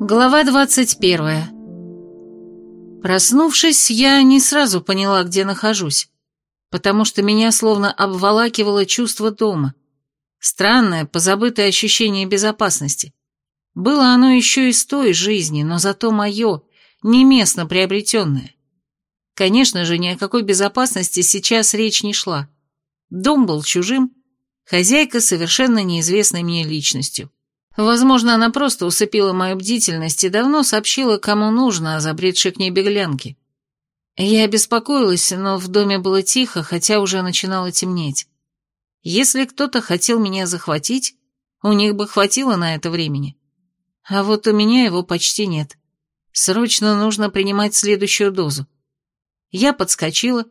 Глава 21. Проснувшись, я не сразу поняла, где нахожусь, потому что меня словно обволакивало чувство дома. Странное, позабытое ощущение безопасности. Было оно еще из той жизни, но зато мое, не местно приобретенное. Конечно же, ни о какой безопасности сейчас речь не шла. Дом был чужим, хозяйка совершенно неизвестной мне личностью. Возможно, она просто усыпила мою бдительность и давно сообщила, кому нужно о забредшей к ней беглянке. Я беспокоилась, но в доме было тихо, хотя уже начинало темнеть. Если кто-то хотел меня захватить, у них бы хватило на это времени. А вот у меня его почти нет. Срочно нужно принимать следующую дозу. Я подскочила,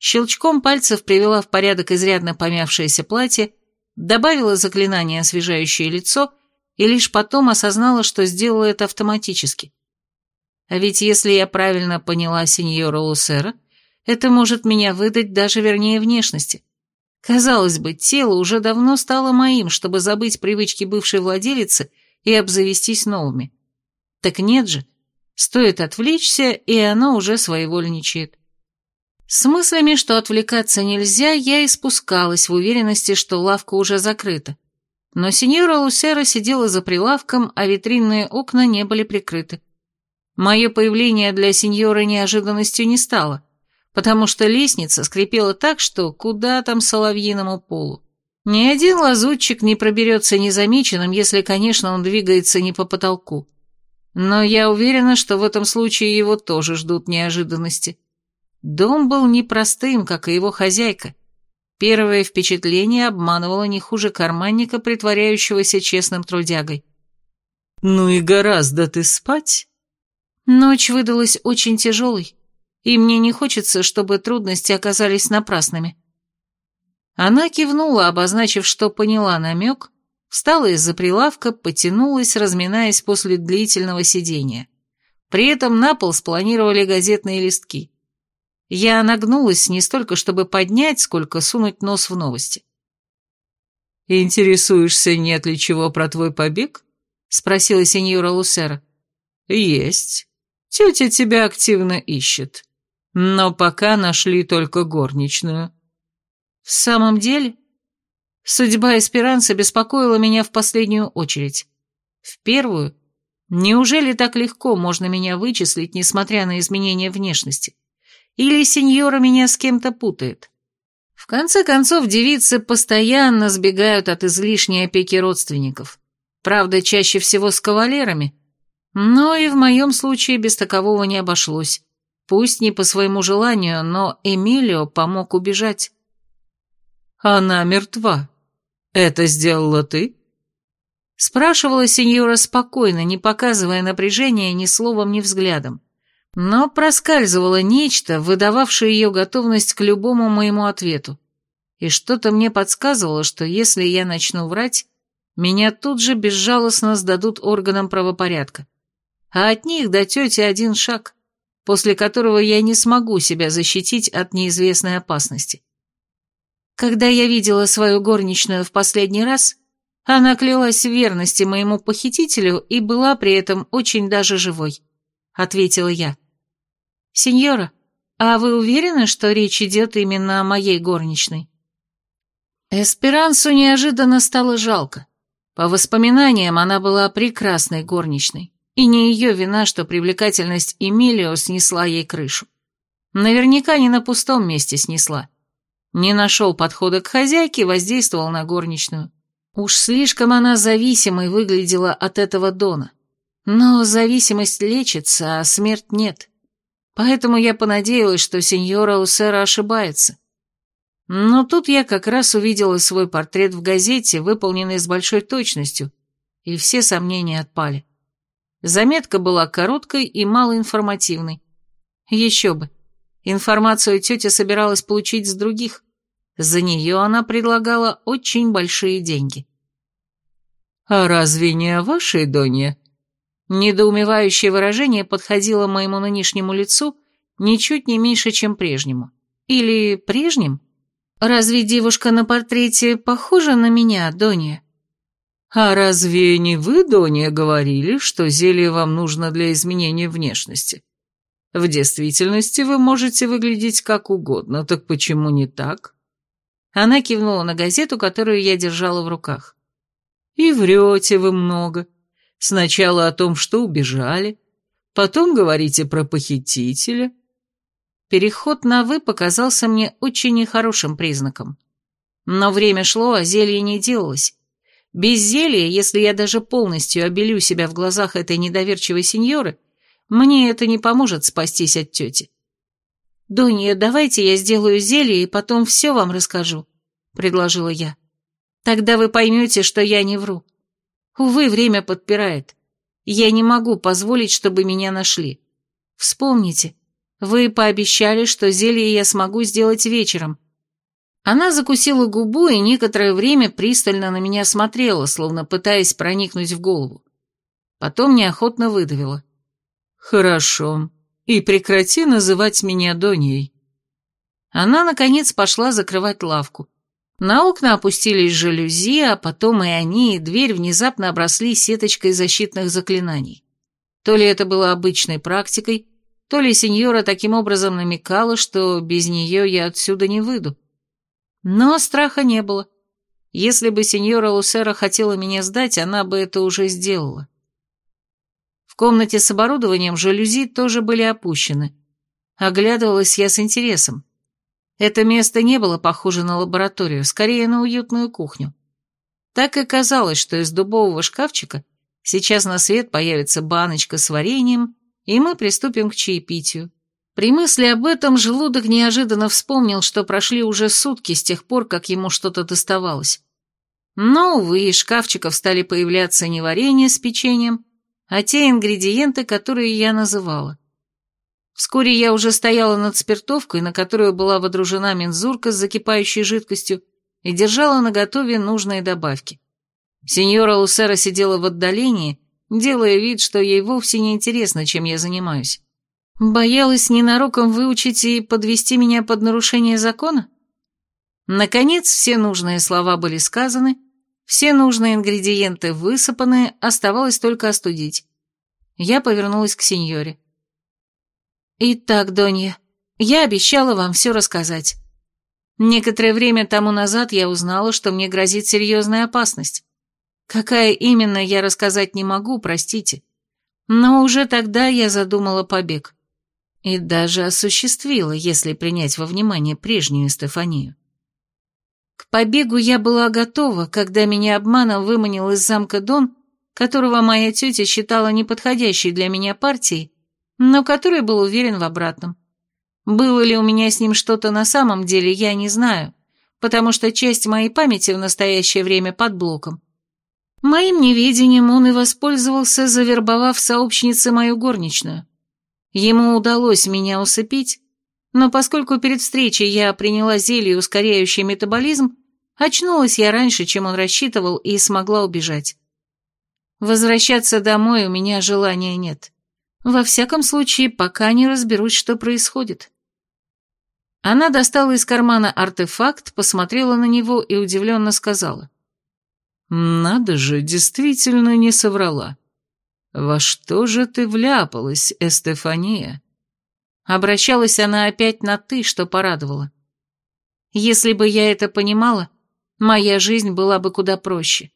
щелчком пальцев привела в порядок изрядно помявшееся платье, добавила заклинание, освежающее лицо — и лишь потом осознала, что сделала это автоматически. А ведь если я правильно поняла сеньора Лусера, это может меня выдать даже вернее внешности. Казалось бы, тело уже давно стало моим, чтобы забыть привычки бывшей владелицы и обзавестись новыми. Так нет же, стоит отвлечься, и оно уже своевольничает. С мыслями, что отвлекаться нельзя, я и спускалась в уверенности, что лавка уже закрыта. Но сеньора Лусера сидела за прилавком, а витринные окна не были прикрыты. Мое появление для сеньоры неожиданностью не стало, потому что лестница скрипела так, что куда там соловьиному полу. Ни один лазутчик не проберется незамеченным, если, конечно, он двигается не по потолку. Но я уверена, что в этом случае его тоже ждут неожиданности. Дом был непростым, как и его хозяйка, Первое впечатление обманывало не хуже карманника, притворяющегося честным трудягой. «Ну и гораздо ты спать?» Ночь выдалась очень тяжелой, и мне не хочется, чтобы трудности оказались напрасными. Она кивнула, обозначив, что поняла намек, встала из-за прилавка, потянулась, разминаясь после длительного сидения. При этом на пол спланировали газетные листки. Я нагнулась не столько, чтобы поднять, сколько сунуть нос в новости. «Интересуешься, нет ли чего про твой побег?» — спросила сеньора Лусера. «Есть. Тетя тебя активно ищет. Но пока нашли только горничную». «В самом деле?» Судьба Эсперанца беспокоила меня в последнюю очередь. В первую. Неужели так легко можно меня вычислить, несмотря на изменения внешности? Или сеньора меня с кем-то путает? В конце концов, девицы постоянно сбегают от излишней опеки родственников. Правда, чаще всего с кавалерами. Но и в моем случае без такового не обошлось. Пусть не по своему желанию, но Эмилио помог убежать. «Она мертва. Это сделала ты?» Спрашивала сеньора спокойно, не показывая напряжения ни словом, ни взглядом. Но проскальзывало нечто, выдававшее ее готовность к любому моему ответу. И что-то мне подсказывало, что если я начну врать, меня тут же безжалостно сдадут органам правопорядка. А от них до тети один шаг, после которого я не смогу себя защитить от неизвестной опасности. Когда я видела свою горничную в последний раз, она клялась в верности моему похитителю и была при этом очень даже живой, — ответила я. «Сеньора, а вы уверены, что речь идет именно о моей горничной?» Эсперансу неожиданно стало жалко. По воспоминаниям, она была прекрасной горничной, и не ее вина, что привлекательность Эмилио снесла ей крышу. Наверняка не на пустом месте снесла. Не нашел подхода к хозяйке, воздействовал на горничную. Уж слишком она зависимой выглядела от этого Дона. Но зависимость лечится, а смерть нет. Поэтому я понадеялась, что сеньора Усера ошибается. Но тут я как раз увидела свой портрет в газете, выполненный с большой точностью, и все сомнения отпали. Заметка была короткой и малоинформативной. Еще бы. Информацию тетя собиралась получить с других. За нее она предлагала очень большие деньги. «А разве не о вашей Донье?» Недоумевающее выражение подходило моему нынешнему лицу ничуть не меньше, чем прежнему. Или прежним? Разве девушка на портрете похожа на меня, Донья? «А разве не вы, Доня, говорили, что зелье вам нужно для изменения внешности? В действительности вы можете выглядеть как угодно, так почему не так?» Она кивнула на газету, которую я держала в руках. «И врете вы много. Сначала о том, что убежали, потом говорите про похитителя». Переход на «вы» показался мне очень нехорошим признаком. Но время шло, а зелье не делалось. Без зелья, если я даже полностью обелю себя в глазах этой недоверчивой сеньоры, мне это не поможет спастись от тети. «Донья, давайте я сделаю зелье и потом все вам расскажу», — предложила я. «Тогда вы поймете, что я не вру. Увы, время подпирает. Я не могу позволить, чтобы меня нашли. Вспомните, вы пообещали, что зелье я смогу сделать вечером». Она закусила губу и некоторое время пристально на меня смотрела, словно пытаясь проникнуть в голову. Потом неохотно выдавила. «Хорошо. И прекрати называть меня Доньей». Она, наконец, пошла закрывать лавку. На окна опустились жалюзи, а потом и они, и дверь внезапно обросли сеточкой защитных заклинаний. То ли это было обычной практикой, то ли сеньора таким образом намекала, что без нее я отсюда не выйду. Но страха не было. Если бы сеньора Лусера хотела меня сдать, она бы это уже сделала. В комнате с оборудованием жалюзи тоже были опущены. Оглядывалась я с интересом. Это место не было похоже на лабораторию, скорее на уютную кухню. Так и казалось, что из дубового шкафчика сейчас на свет появится баночка с вареньем, и мы приступим к чаепитию. При мысли об этом желудок неожиданно вспомнил, что прошли уже сутки с тех пор, как ему что-то доставалось. Но, увы, из шкафчиков стали появляться не варенье с печеньем, а те ингредиенты, которые я называла. Вскоре я уже стояла над спиртовкой, на которую была водружена мензурка с закипающей жидкостью, и держала наготове нужные добавки. Сеньора Лусера сидела в отдалении, делая вид, что ей вовсе не интересно, чем я занимаюсь. Боялась ненароком выучить и подвести меня под нарушение закона? Наконец, все нужные слова были сказаны, все нужные ингредиенты высыпаны, оставалось только остудить. Я повернулась к сеньоре. «Итак, Донья, я обещала вам все рассказать. Некоторое время тому назад я узнала, что мне грозит серьезная опасность. Какая именно, я рассказать не могу, простите. Но уже тогда я задумала побег. И даже осуществила, если принять во внимание прежнюю Стефанию. К побегу я была готова, когда меня обманом выманил из замка Дон, которого моя тетя считала неподходящей для меня партией, но который был уверен в обратном. Было ли у меня с ним что-то на самом деле, я не знаю, потому что часть моей памяти в настоящее время под блоком. Моим неведением он и воспользовался, завербовав сообщницы мою горничную. Ему удалось меня усыпить, но поскольку перед встречей я приняла зелье, ускоряющее метаболизм, очнулась я раньше, чем он рассчитывал, и смогла убежать. Возвращаться домой у меня желания нет. Во всяком случае, пока не разберусь, что происходит. Она достала из кармана артефакт, посмотрела на него и удивленно сказала. «Надо же, действительно не соврала. Во что же ты вляпалась, Эстефания?» Обращалась она опять на «ты», что порадовало. Если бы я это понимала, моя жизнь была бы куда проще.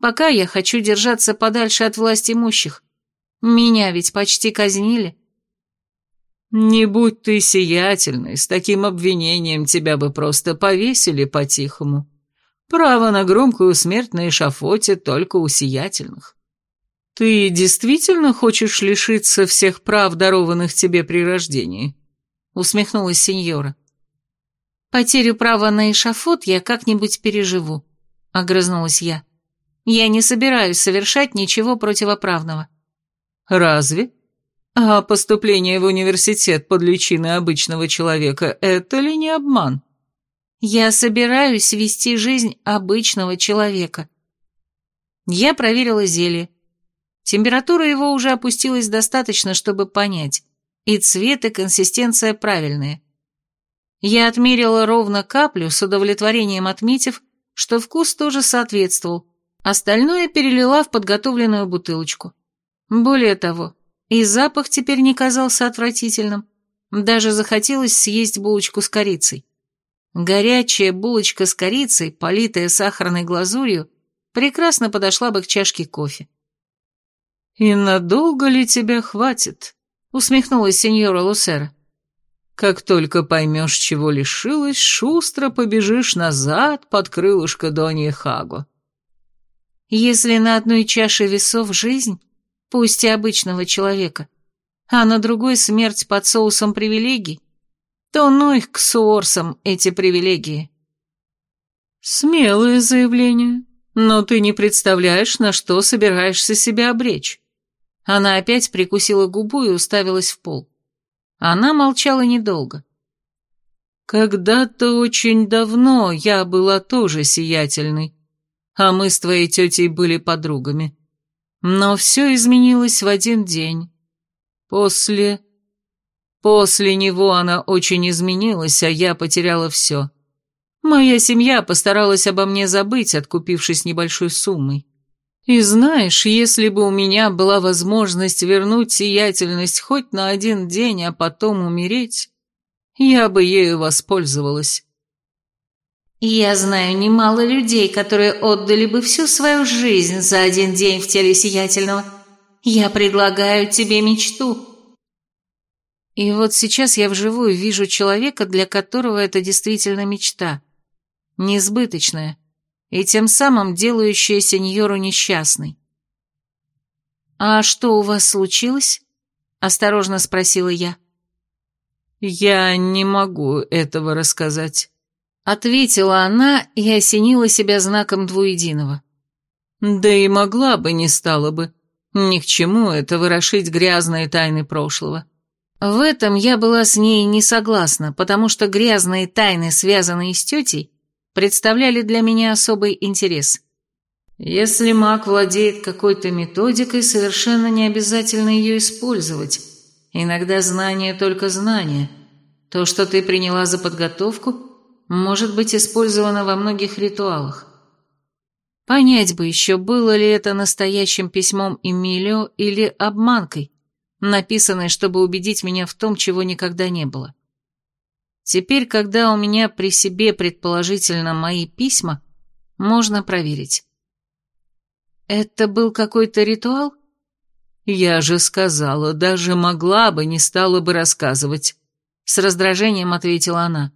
Пока я хочу держаться подальше от власть имущих. Меня ведь почти казнили. Не будь ты сиятельной, с таким обвинением тебя бы просто повесили по-тихому. Право на громкую смерть на эшафоте только у сиятельных. «Ты действительно хочешь лишиться всех прав, дарованных тебе при рождении?» — усмехнулась сеньора. «Потерю права на эшафот я как-нибудь переживу», — огрызнулась я. «Я не собираюсь совершать ничего противоправного». «Разве? А поступление в университет под личиной обычного человека — это ли не обман?» «Я собираюсь вести жизнь обычного человека». Я проверила зелье. Температура его уже опустилась достаточно, чтобы понять. И цвет, и консистенция правильные. Я отмерила ровно каплю, с удовлетворением отметив, что вкус тоже соответствовал, Остальное перелила в подготовленную бутылочку. Более того, и запах теперь не казался отвратительным. Даже захотелось съесть булочку с корицей. Горячая булочка с корицей, политая сахарной глазурью, прекрасно подошла бы к чашке кофе. «И надолго ли тебя хватит?» — усмехнулась сеньора Лусера. «Как только поймешь, чего лишилась, шустро побежишь назад под крылышко Донья Хаго». «Если на одной чаше весов жизнь, пусть и обычного человека, а на другой смерть под соусом привилегий, то ну их к суорсам эти привилегии. Смелое заявление, но ты не представляешь, на что собираешься себя обречь. Она опять прикусила губу и уставилась в пол. Она молчала недолго. «Когда-то очень давно я была тоже сиятельной, а мы с твоей тетей были подругами. Но все изменилось в один день. После... После него она очень изменилась, а я потеряла все. Моя семья постаралась обо мне забыть, откупившись небольшой суммой. И знаешь, если бы у меня была возможность вернуть сиятельность хоть на один день, а потом умереть, я бы ею воспользовалась. Я знаю немало людей, которые отдали бы всю свою жизнь за один день в теле сиятельного. Я предлагаю тебе мечту. И вот сейчас я вживую вижу человека, для которого это действительно мечта. Несбыточная. И тем самым делающая сеньору несчастной. «А что у вас случилось?» – осторожно спросила я. «Я не могу этого рассказать», – ответила она и осенила себя знаком двуединого. «Да и могла бы, не стала бы. Ни к чему это ворошить грязные тайны прошлого». В этом я была с ней не согласна, потому что грязные тайны, связанные с тетей, представляли для меня особый интерес. Если маг владеет какой-то методикой, совершенно не обязательно ее использовать. Иногда знание только знание. То, что ты приняла за подготовку, может быть использовано во многих ритуалах. Понять бы еще, было ли это настоящим письмом Эмилио или обманкой, написанной, чтобы убедить меня в том, чего никогда не было. Теперь, когда у меня при себе предположительно мои письма, можно проверить. Это был какой-то ритуал? Я же сказала, даже могла бы, не стала бы рассказывать. С раздражением ответила она.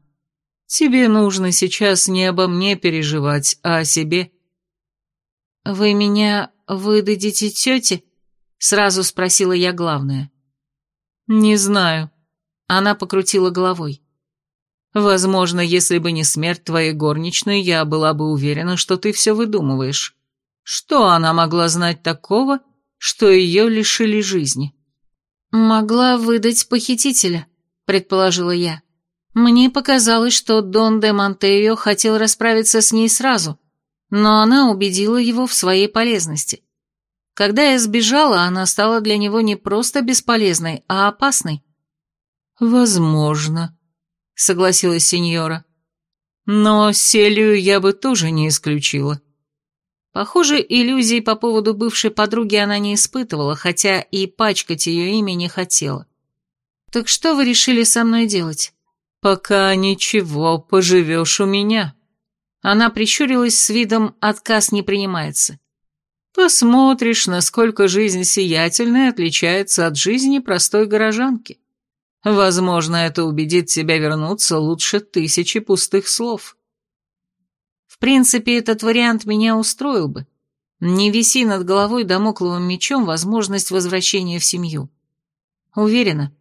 Тебе нужно сейчас не обо мне переживать, а о себе. Вы меня выдадите тете? Сразу спросила я главное. «Не знаю». Она покрутила головой. «Возможно, если бы не смерть твоей горничной, я была бы уверена, что ты все выдумываешь. Что она могла знать такого, что ее лишили жизни?» «Могла выдать похитителя», — предположила я. Мне показалось, что Дон де Монтео хотел расправиться с ней сразу, но она убедила его в своей полезности. Когда я сбежала, она стала для него не просто бесполезной, а опасной. «Возможно», — согласилась сеньора. «Но Селию я бы тоже не исключила». Похоже, иллюзий по поводу бывшей подруги она не испытывала, хотя и пачкать ее имя не хотела. «Так что вы решили со мной делать?» «Пока ничего, поживешь у меня». Она прищурилась с видом «отказ не принимается». Посмотришь, насколько жизнь сиятельная отличается от жизни простой горожанки. Возможно, это убедит тебя вернуться лучше тысячи пустых слов. В принципе, этот вариант меня устроил бы. Не виси над головой домокловым мечом возможность возвращения в семью. Уверена,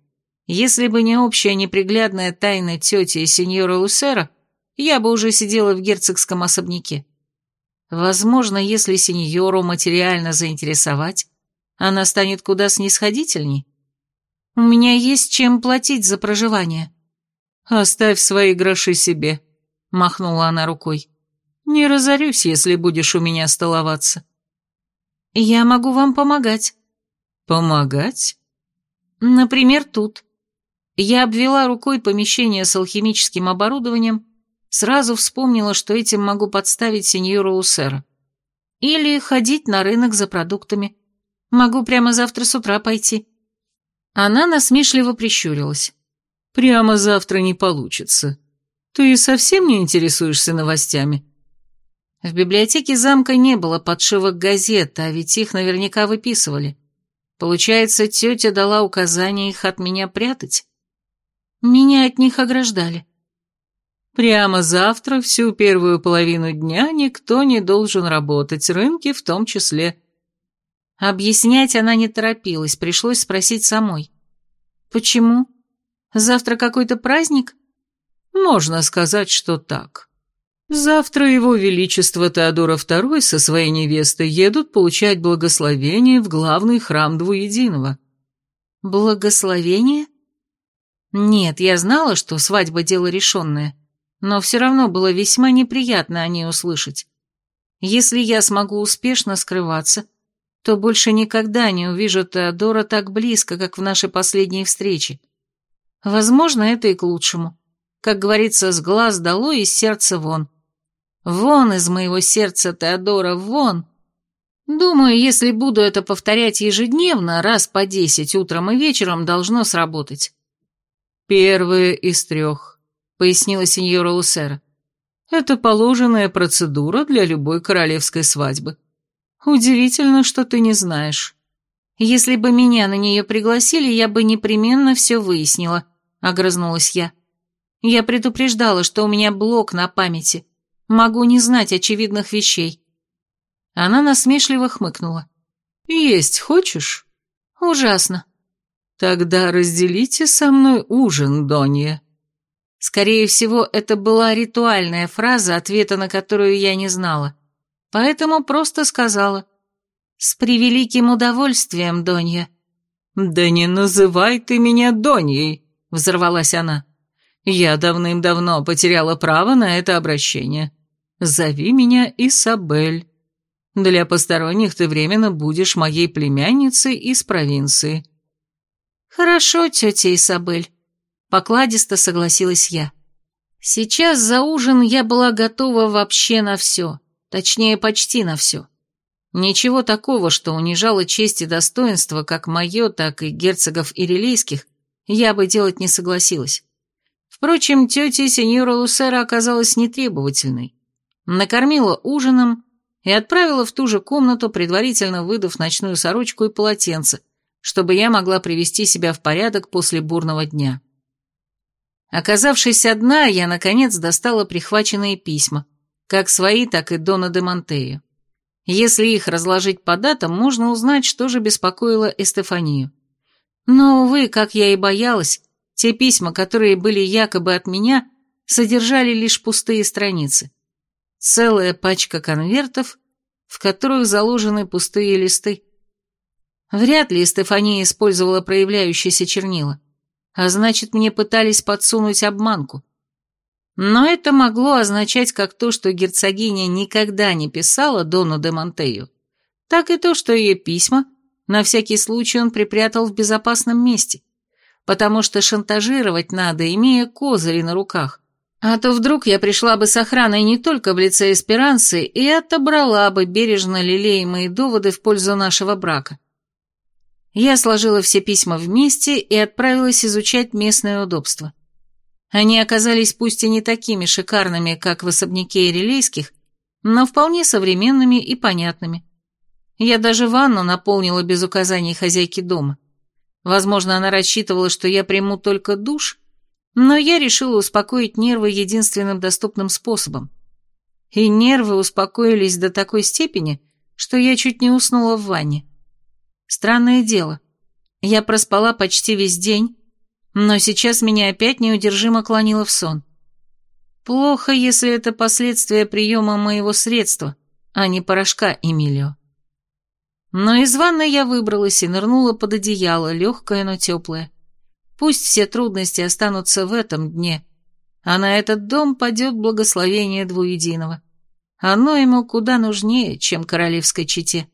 если бы не общая неприглядная тайна тети и сеньора Лусера, я бы уже сидела в герцогском особняке. Возможно, если сеньору материально заинтересовать, она станет куда снисходительней. У меня есть чем платить за проживание. Оставь свои гроши себе, махнула она рукой. Не разорюсь, если будешь у меня столоваться. Я могу вам помогать. Помогать? Например, тут. Я обвела рукой помещение с алхимическим оборудованием Сразу вспомнила, что этим могу подставить сеньору Усера. Или ходить на рынок за продуктами. Могу прямо завтра с утра пойти». Она насмешливо прищурилась. «Прямо завтра не получится. Ты совсем не интересуешься новостями?» В библиотеке замка не было подшивок газет, а ведь их наверняка выписывали. Получается, тетя дала указание их от меня прятать? Меня от них ограждали. Прямо завтра, всю первую половину дня, никто не должен работать, рынки в том числе. Объяснять она не торопилась, пришлось спросить самой. Почему? Завтра какой-то праздник? Можно сказать, что так. Завтра его величество Теодора II со своей невестой едут получать благословение в главный храм Двуединого. Благословение? Нет, я знала, что свадьба дело решенное, но все равно было весьма неприятно о ней услышать. Если я смогу успешно скрываться, то больше никогда не увижу Теодора так близко, как в нашей последней встрече. Возможно, это и к лучшему. Как говорится, с глаз долой и с сердца вон. Вон из моего сердца, Теодора, вон. Думаю, если буду это повторять ежедневно, раз по десять, утром и вечером, должно сработать. Первое из трех, пояснила сеньора Лусера. Это положенная процедура для любой королевской свадьбы. Удивительно, что ты не знаешь. Если бы меня на нее пригласили, я бы непременно все выяснила, огрызнулась я. Я предупреждала, что у меня блок на памяти. Могу не знать очевидных вещей». Она насмешливо хмыкнула. «Есть хочешь?» «Ужасно». «Тогда разделите со мной ужин, Донья». Скорее всего, это была ритуальная фраза, ответа на которую я не знала. Поэтому просто сказала. «С превеликим удовольствием, Донья». «Да не называй ты меня Доньей», — взорвалась она. «Я давным-давно потеряла право на это обращение. Зови меня Исабель. Для посторонних ты временно будешь моей племянницей из провинции». «Хорошо, тетя Исабель», — покладисто согласилась я. Сейчас за ужин я была готова вообще на все, точнее, почти на все. Ничего такого, что унижало честь и достоинство как мое, так и герцогов ирилейских, я бы делать не согласилась. Впрочем, тетя сеньора Лусера оказалась нетребовательной накормила ужином и отправила в ту же комнату, предварительно выдав ночную сорочку и полотенце, чтобы я могла привести себя в порядок после бурного дня. Оказавшись одна, я, наконец, достала прихваченные письма, как свои, так и Дона де Монтею. Если их разложить по датам, можно узнать, что же беспокоило Эстефанию. Но, увы, как я и боялась, те письма, которые были якобы от меня, содержали лишь пустые страницы. Целая пачка конвертов, в которых заложены пустые листы. Вряд ли Стефания использовала проявляющиеся чернила, а значит, мне пытались подсунуть обманку. Но это могло означать как то, что герцогиня никогда не писала Дону де Монтею, так и то, что ее письма на всякий случай он припрятал в безопасном месте, потому что шантажировать надо, имея козыри на руках, а то вдруг я пришла бы с охраной не только в лице Эсперанцы и отобрала бы бережно лелеемые доводы в пользу нашего брака. Я сложила все письма вместе и отправилась изучать местное удобство. Они оказались пусть и не такими шикарными, как в особняке Ирилейских, но вполне современными и понятными. Я даже ванну наполнила без указаний хозяйки дома. Возможно, она рассчитывала, что я приму только душ, но я решила успокоить нервы единственным доступным способом. И нервы успокоились до такой степени, что я чуть не уснула в ванне. Странное дело. Я проспала почти весь день, но сейчас меня опять неудержимо клонило в сон. Плохо, если это последствия приема моего средства, а не порошка Эмилио. Но из ванной я выбралась и нырнула под одеяло, легкое, но теплое. Пусть все трудности останутся в этом дне, а на этот дом падет благословение двуединого. Оно ему куда нужнее, чем королевской чете.